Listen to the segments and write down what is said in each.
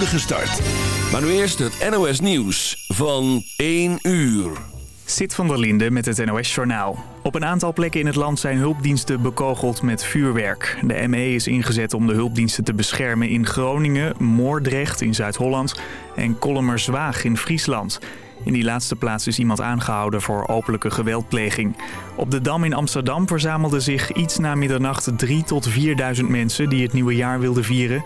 start. Maar nu eerst het NOS Nieuws van 1 uur. Zit van der Linde met het NOS-journaal. Op een aantal plekken in het land zijn hulpdiensten bekogeld met vuurwerk. De ME is ingezet om de hulpdiensten te beschermen in Groningen, Moordrecht in Zuid-Holland en Kollemerzwaag in Friesland. In die laatste plaats is iemand aangehouden voor openlijke geweldpleging. Op de Dam in Amsterdam verzamelden zich iets na middernacht 3.000 tot 4.000 mensen die het nieuwe jaar wilden vieren.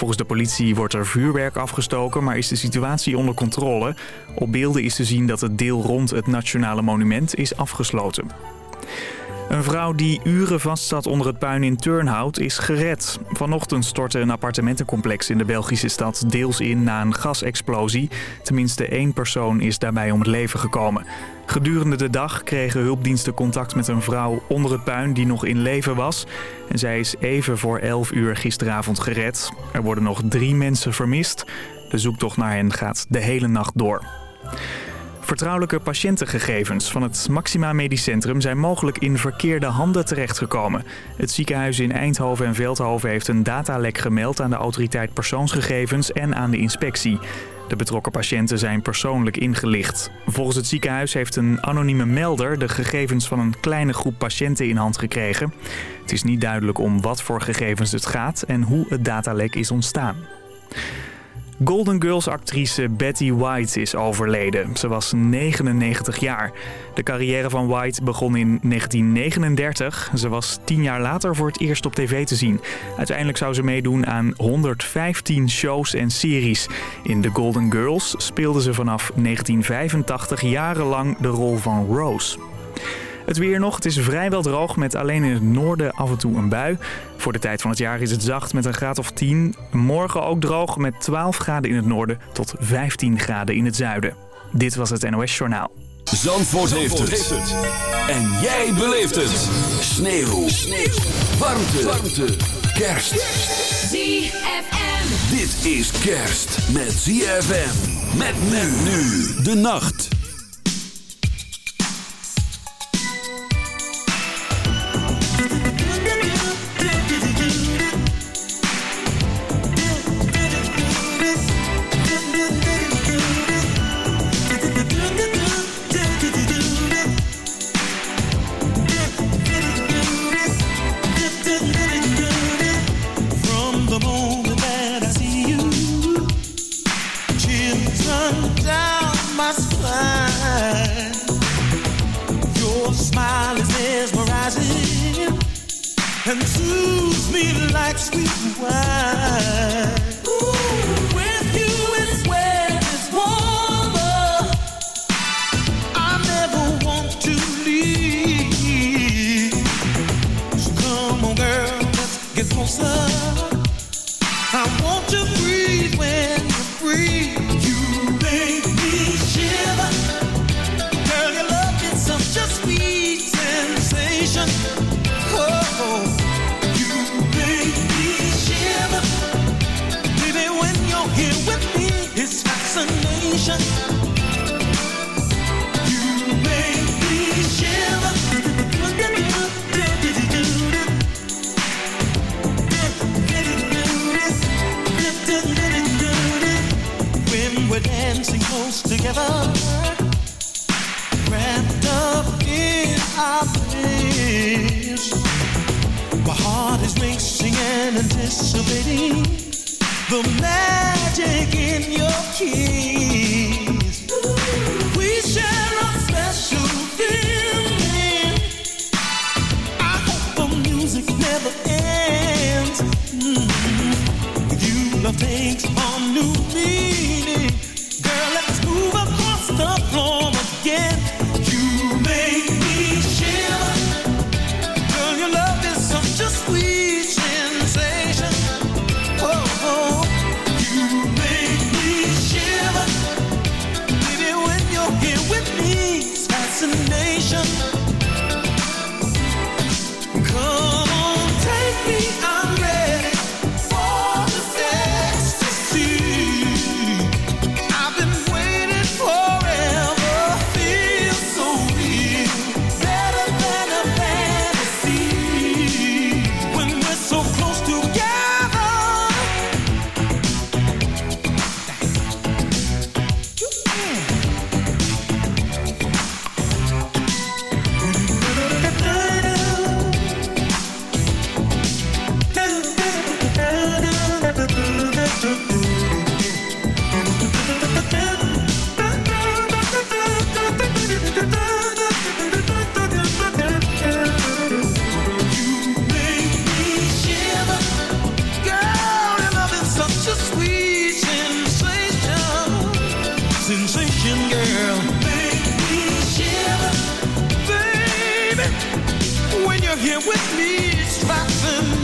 Volgens de politie wordt er vuurwerk afgestoken, maar is de situatie onder controle. Op beelden is te zien dat het deel rond het Nationale Monument is afgesloten. Een vrouw die uren vastzat onder het puin in Turnhout is gered. Vanochtend stortte een appartementencomplex in de Belgische stad deels in na een gasexplosie. Tenminste één persoon is daarbij om het leven gekomen. Gedurende de dag kregen hulpdiensten contact met een vrouw onder het puin die nog in leven was. En zij is even voor 11 uur gisteravond gered. Er worden nog drie mensen vermist. De zoektocht naar hen gaat de hele nacht door. Vertrouwelijke patiëntengegevens van het Maxima Medisch Centrum zijn mogelijk in verkeerde handen terechtgekomen. Het ziekenhuis in Eindhoven en Veldhoven heeft een datalek gemeld aan de autoriteit persoonsgegevens en aan de inspectie. De betrokken patiënten zijn persoonlijk ingelicht. Volgens het ziekenhuis heeft een anonieme melder de gegevens van een kleine groep patiënten in hand gekregen. Het is niet duidelijk om wat voor gegevens het gaat en hoe het datalek is ontstaan. Golden Girls actrice Betty White is overleden. Ze was 99 jaar. De carrière van White begon in 1939. Ze was tien jaar later voor het eerst op tv te zien. Uiteindelijk zou ze meedoen aan 115 shows en series. In The Golden Girls speelde ze vanaf 1985 jarenlang de rol van Rose. Het weer nog. Het is vrijwel droog met alleen in het noorden af en toe een bui. Voor de tijd van het jaar is het zacht met een graad of 10. Morgen ook droog met 12 graden in het noorden tot 15 graden in het zuiden. Dit was het NOS Journaal. Zandvoort, heeft, het. En jij beleeft het. Sneeuw. Sneeuw. Warmte. Warmte. Kerst. ZFM. Dit is kerst met ZFM. Met men nu de nacht. Takes on new meaning. here with me, it's fascinating.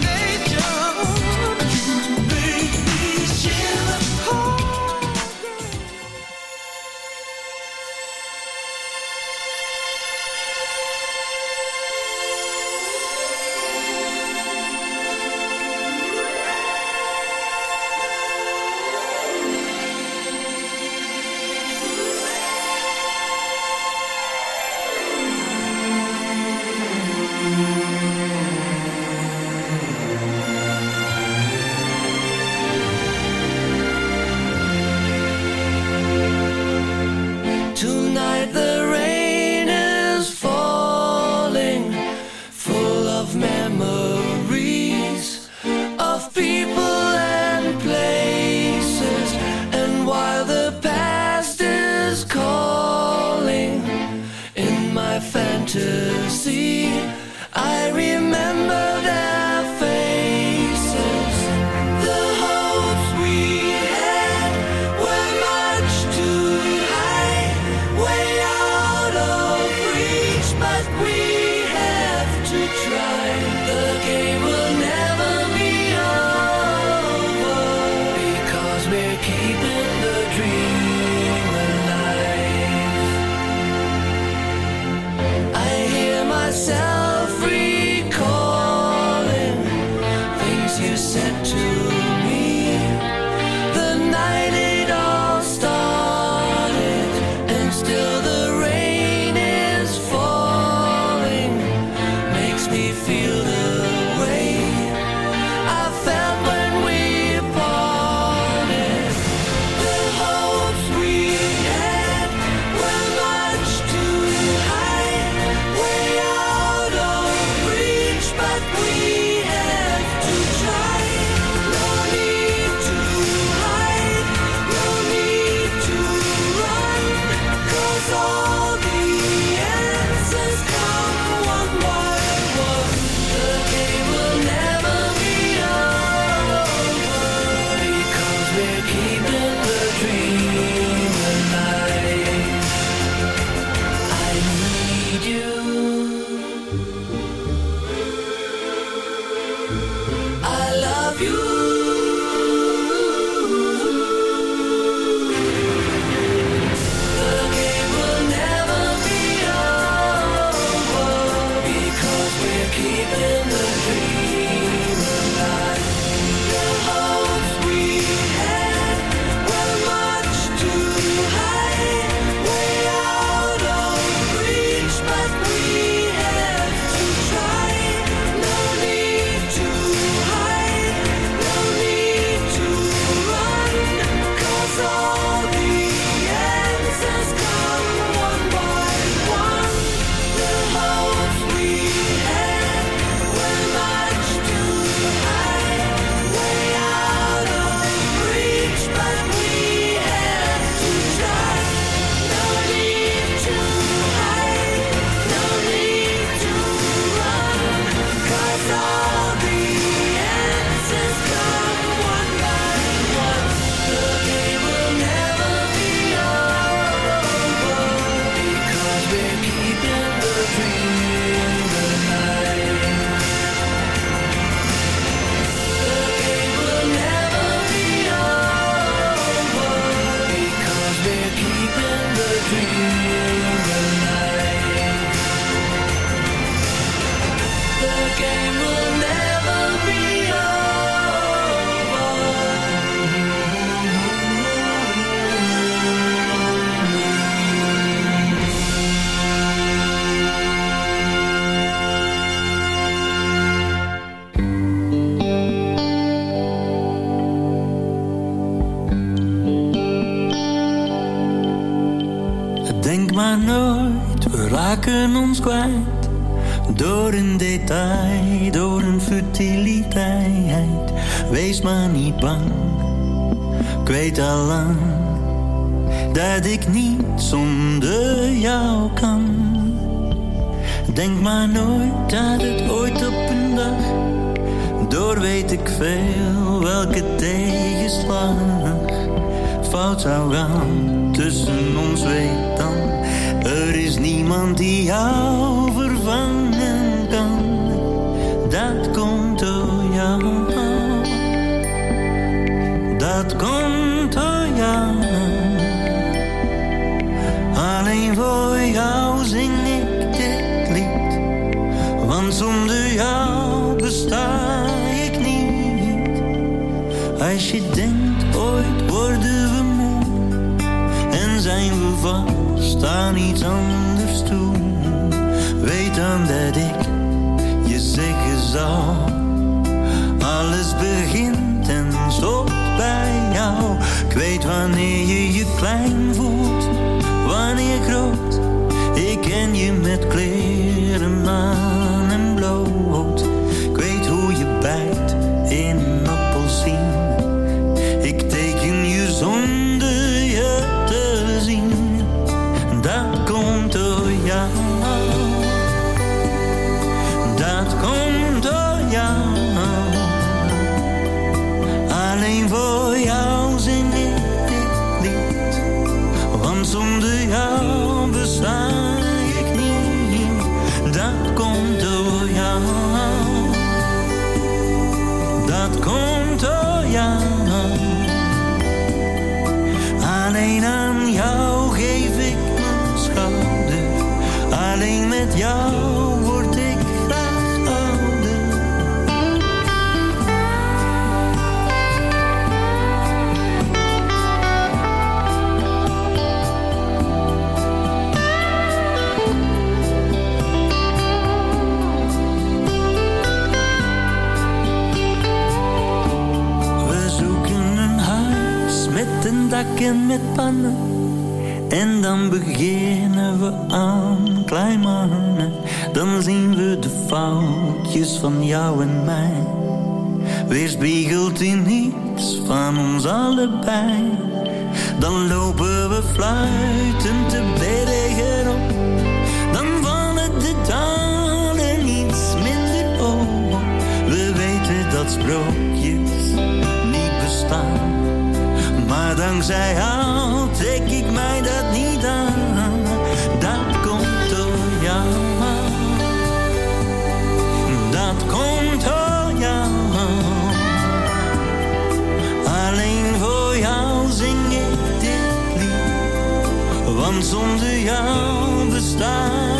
Door weet wanneer je je klein voelt, wanneer groot. Ik ken je met kleren maar. En dan beginnen we aan, klein mannen. Dan zien we de foutjes van jou en mij. Weerspiegelt in iets van ons allebei. Dan lopen we fluitend te bergen op. Dan vallen de talen iets minder op. We weten dat sprookjes niet bestaan dankzij jou trek ik mij dat niet aan. Dat komt door jou. Dat komt door jou. Alleen voor jou zing ik dit lied. Want zonder jou bestaan.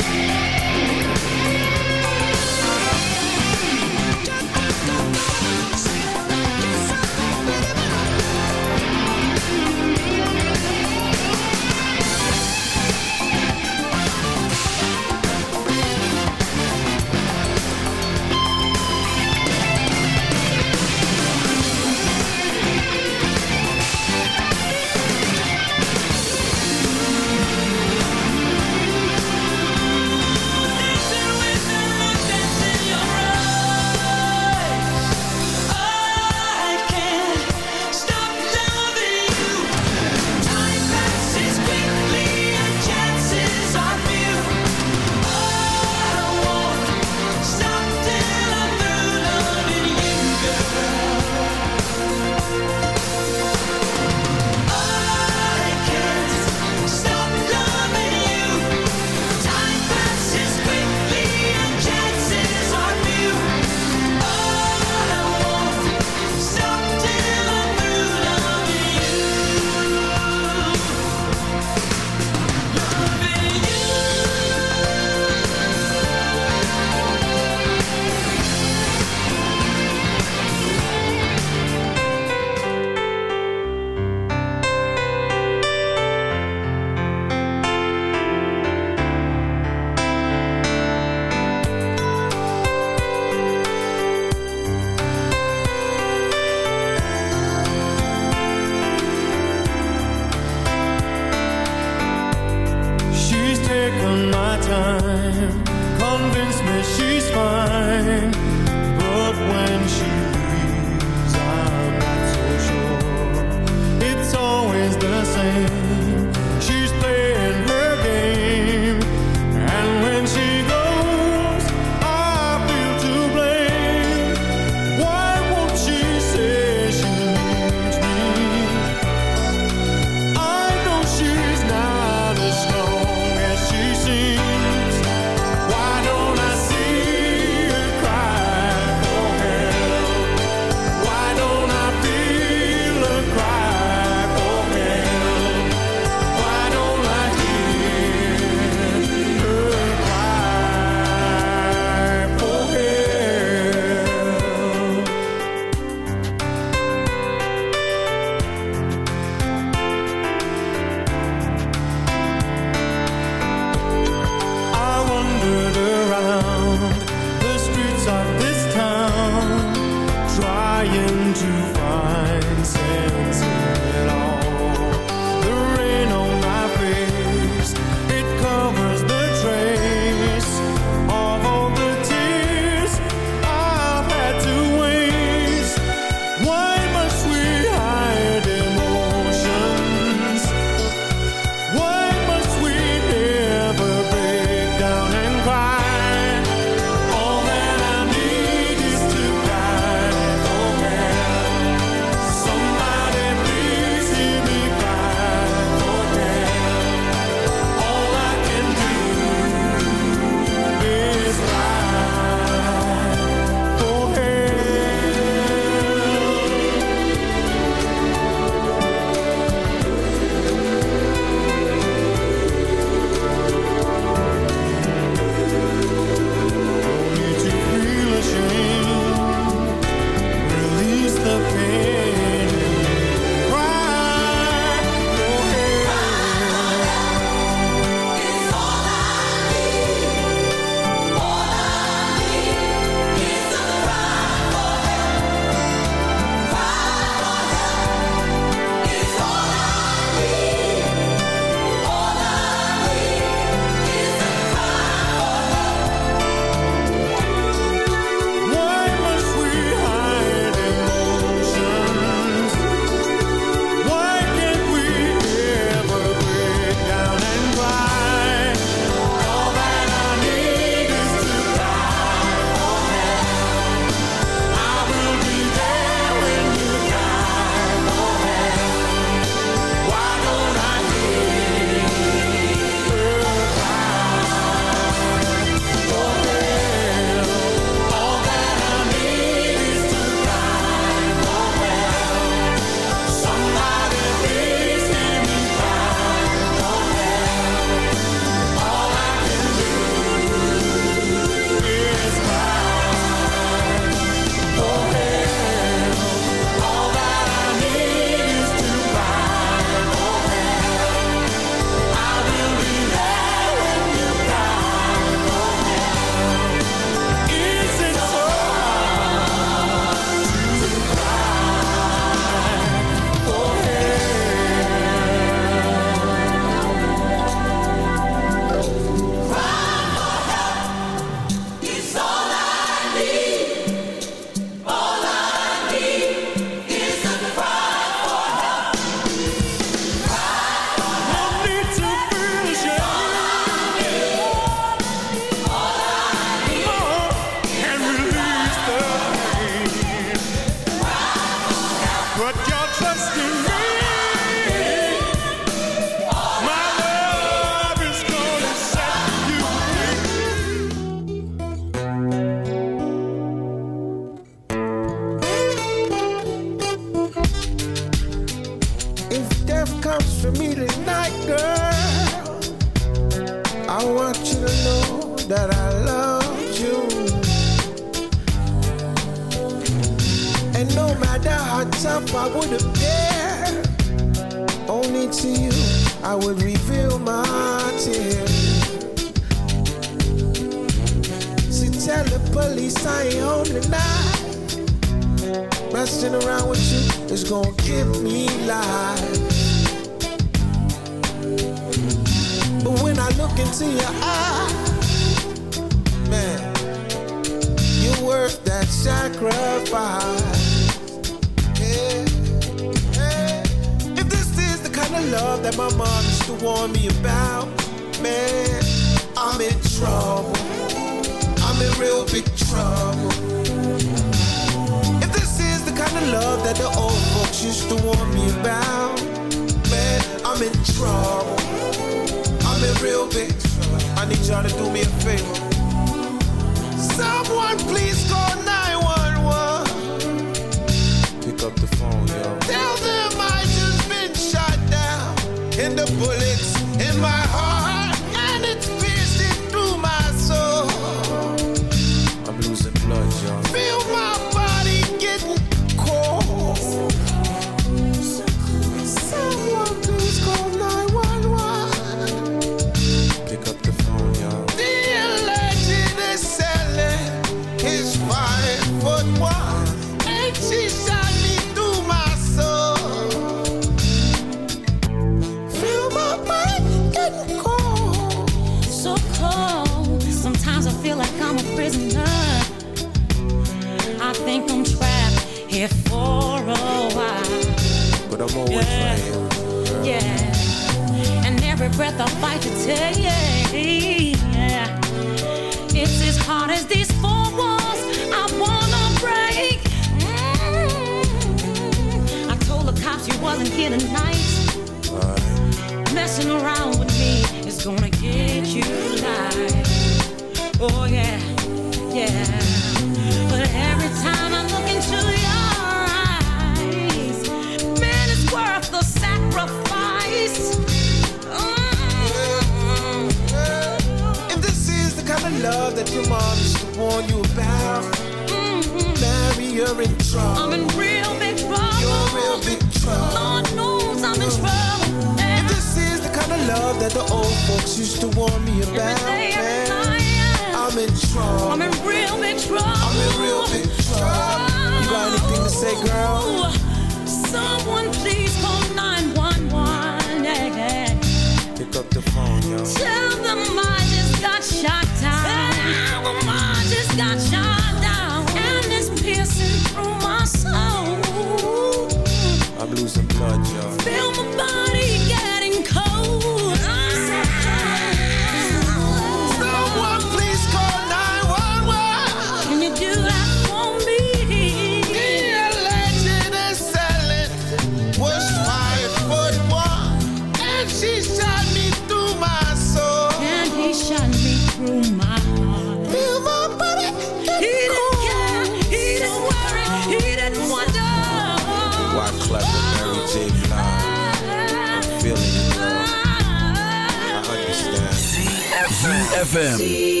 ZFM.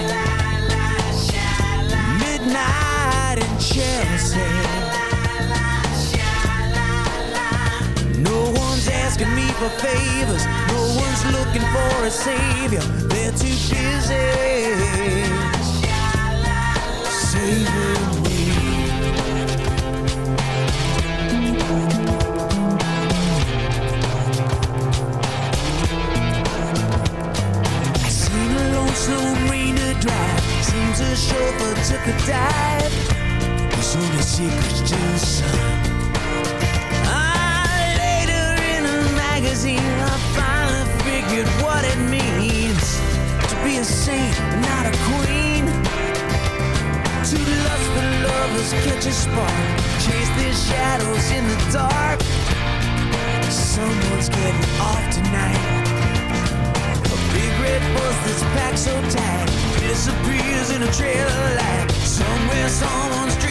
No one's asking me for favors. No one's looking for a savior. They're too busy saving me. Seen a rain to drive. Seems a chauffeur took a dive. Secrets to the Sun. Ah, later in a magazine, I finally figured what it means to be a saint, but not a queen. To lust for lovers, catch a spark, chase their shadows in the dark. Someone's getting off tonight. A big red bus that's packed so tight disappears in a trail of light. Somewhere, someone's dreaming.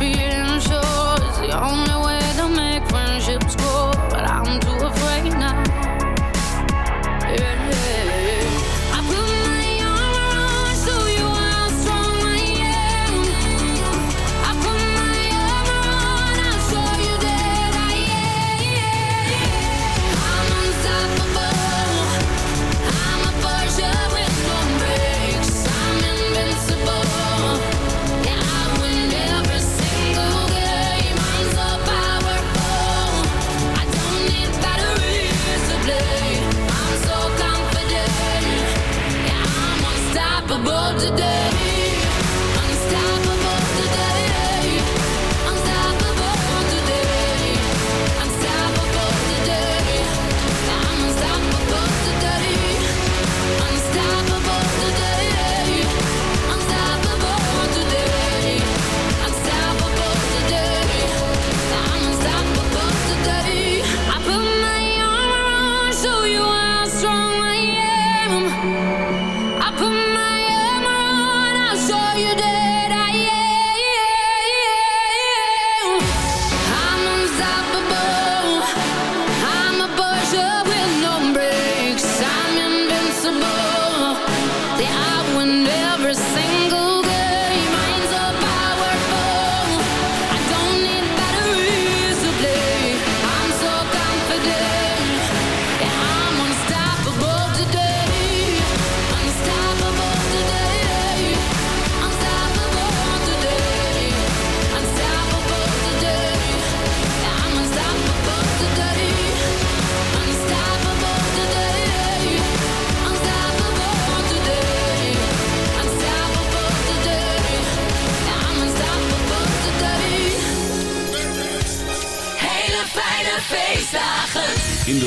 feeling sure is the only way. today.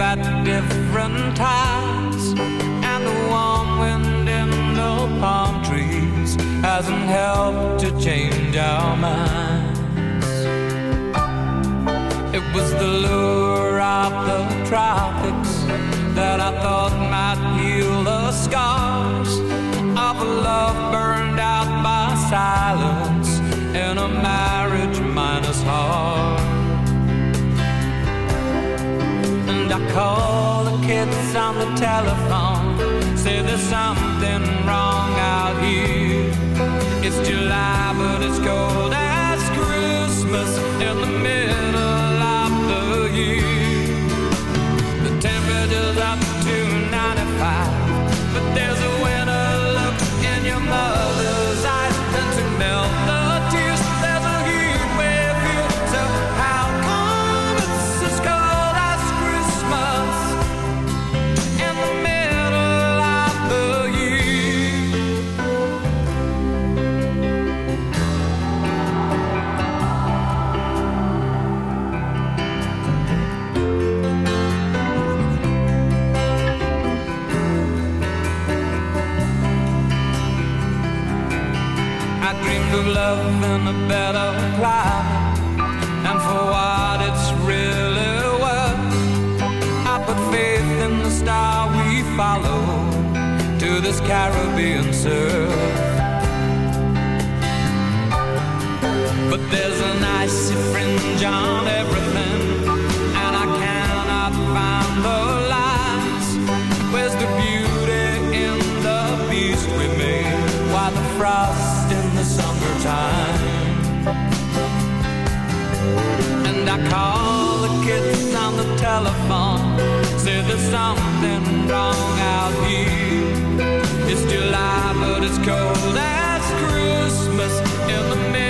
at different times and the warm wind in the palm trees hasn't helped to change our minds. It was the lure of the tropics that I thought might heal the scars of a love burned out by silence in a marriage minus heart. I call the kids on the telephone, say there's something wrong out here. It's July, but it's cold as Christmas. better climb and for what it's really worth. I put faith in the star we follow to this Caribbean surf. But there's an icy fringe on everything, and I cannot find the lies. Where's the beauty in the beast we made? Why the frost in the summertime? call the kids on the telephone. Say there's something wrong out here. It's July, but it's cold as Christmas in the middle.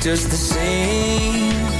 just the same.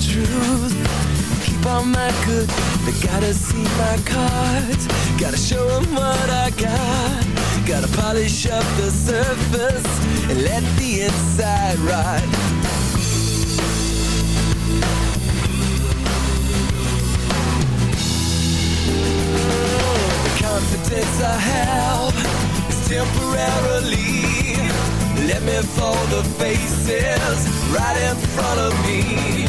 Truth. Keep on my good, they gotta see my cards. Gotta show 'em what I got. Gotta polish up the surface and let the inside ride. The confidence I have is temporarily. Let me fold the faces right in front of me.